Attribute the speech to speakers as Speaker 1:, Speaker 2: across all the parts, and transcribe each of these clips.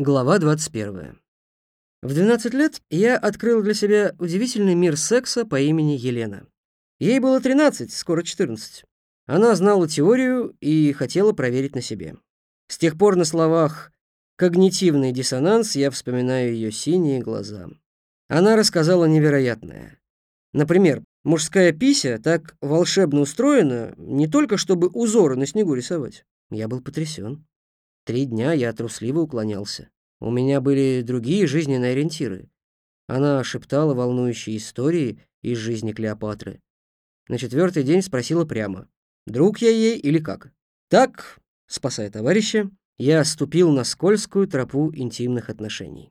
Speaker 1: Глава 21. В 12 лет я открыл для себя удивительный мир секса по имени Елена. Ей было 13, скоро 14. Она знала теорию и хотела проверить на себе. С тех пор на словах «когнитивный диссонанс» я вспоминаю ее синие глаза. Она рассказала невероятное. Например, мужская пися так волшебно устроена не только, чтобы узоры на снегу рисовать. Я был потрясен. Три дня я трусливо уклонялся. У меня были другие жизненные ориентиры. Она шептала волнующие истории из жизни Клеопатры. На четвертый день спросила прямо, друг я ей или как. Так, спасая товарища, я ступил на скользкую тропу интимных отношений.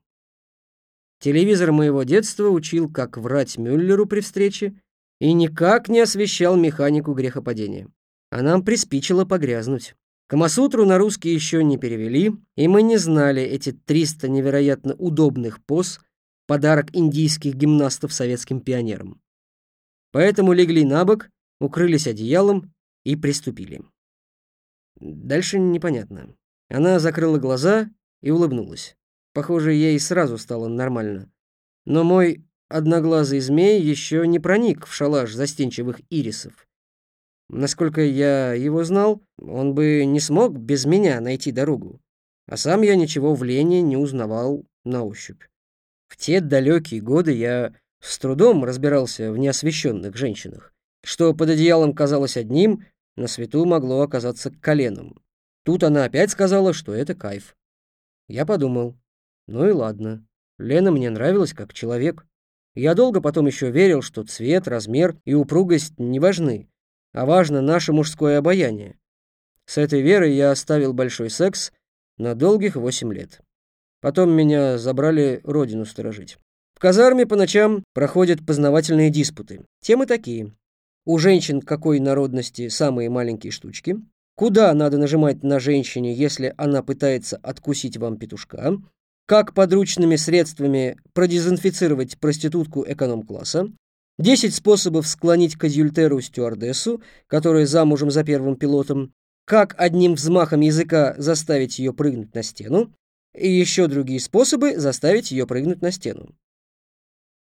Speaker 1: Телевизор моего детства учил, как врать Мюллеру при встрече и никак не освещал механику грехопадения. А нам приспичило погрязнуть. Камасутру на русский еще не перевели, и мы не знали эти 300 невероятно удобных поз, подарок индийских гимнастов советским пионерам. Поэтому легли на бок, укрылись одеялом и приступили. Дальше непонятно. Она закрыла глаза и улыбнулась. Похоже, ей сразу стало нормально. Но мой одноглазый змей еще не проник в шалаш застенчивых ирисов. Насколько я его знал, он бы не смог без меня найти дорогу. А сам я ничего в Лене не узнавал на ощупь. В те далекие годы я с трудом разбирался в неосвещенных женщинах. Что под одеялом казалось одним, на свету могло оказаться коленом. Тут она опять сказала, что это кайф. Я подумал, ну и ладно. Лена мне нравилась как человек. Я долго потом еще верил, что цвет, размер и упругость не важны а важно наше мужское обаяние. С этой верой я оставил большой секс на долгих восемь лет. Потом меня забрали родину сторожить. В казарме по ночам проходят познавательные диспуты. Темы такие. У женщин какой народности самые маленькие штучки? Куда надо нажимать на женщине, если она пытается откусить вам петушка? Как подручными средствами продезинфицировать проститутку эконом-класса? Десять способов склонить к адюльтеру стюардессу, которая замужем за первым пилотом, как одним взмахом языка заставить ее прыгнуть на стену, и еще другие способы заставить ее прыгнуть на стену.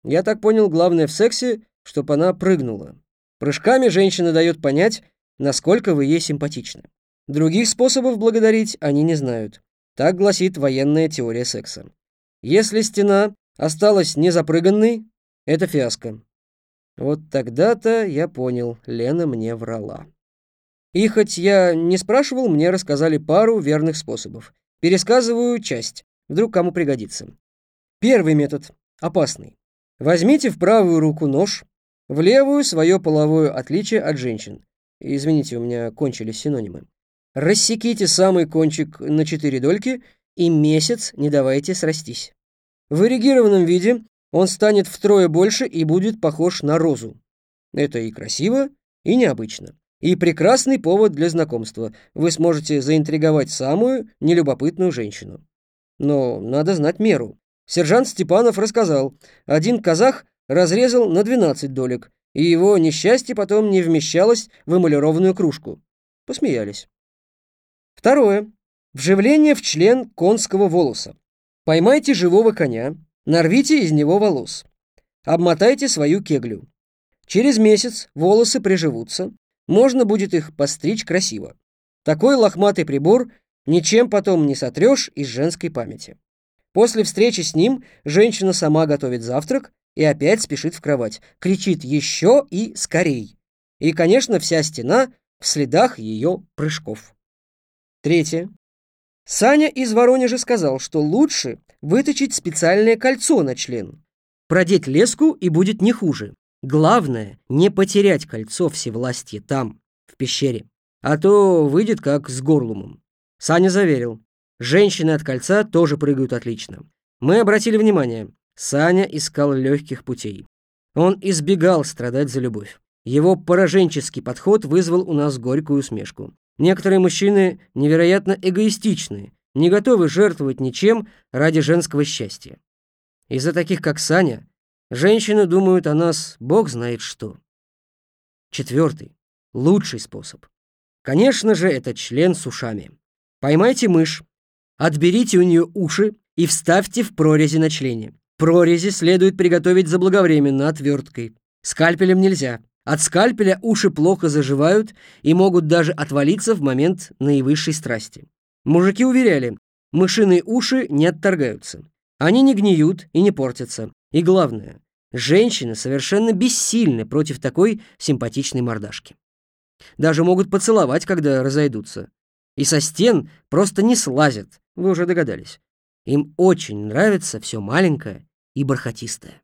Speaker 1: Я так понял, главное в сексе, чтобы она прыгнула. Прыжками женщина дает понять, насколько вы ей симпатичны. Других способов благодарить они не знают. Так гласит военная теория секса. Если стена осталась незапрыганной, это фиаско. Вот тогда-то я понял, Лена мне врала. И хоть я не спрашивал, мне рассказали пару верных способов. Пересказываю часть, вдруг кому пригодится. Первый метод, опасный. Возьмите в правую руку нож, в левую свое половое отличие от женщин. Извините, у меня кончились синонимы. Рассеките самый кончик на четыре дольки и месяц не давайте срастись. В эрегированном виде он станет втрое больше и будет похож на розу. Это и красиво, и необычно. И прекрасный повод для знакомства. Вы сможете заинтриговать самую нелюбопытную женщину. Но надо знать меру. Сержант Степанов рассказал, один казах разрезал на 12 долек, и его несчастье потом не вмещалось в эмалированную кружку. Посмеялись. Второе. Вживление в член конского волоса. Поймайте живого коня, Нарвите из него волос. Обмотайте свою кеглю. Через месяц волосы приживутся, можно будет их постричь красиво. Такой лохматый прибор ничем потом не сотрешь из женской памяти. После встречи с ним женщина сама готовит завтрак и опять спешит в кровать, кричит «еще» и «скорей». И, конечно, вся стена в следах ее прыжков. Третье. Саня из Воронежа сказал, что лучше выточить специальное кольцо на член. Продеть леску и будет не хуже. Главное, не потерять кольцо всевластия там, в пещере. А то выйдет как с горлумом. Саня заверил. Женщины от кольца тоже прыгают отлично. Мы обратили внимание. Саня искал легких путей. Он избегал страдать за любовь. Его пораженческий подход вызвал у нас горькую усмешку. Некоторые мужчины невероятно эгоистичны, не готовы жертвовать ничем ради женского счастья. Из-за таких, как Саня, женщины думают о нас бог знает что. Четвертый, лучший способ. Конечно же, это член с ушами. Поймайте мышь, отберите у нее уши и вставьте в прорези на члене. Прорези следует приготовить заблаговременно отверткой. Скальпелем нельзя. От скальпеля уши плохо заживают и могут даже отвалиться в момент наивысшей страсти. Мужики уверяли, мышиные уши не отторгаются. Они не гниют и не портятся. И главное, женщины совершенно бессильны против такой симпатичной мордашки. Даже могут поцеловать, когда разойдутся. И со стен просто не слазят, вы уже догадались. Им очень нравится все маленькое и бархатистое.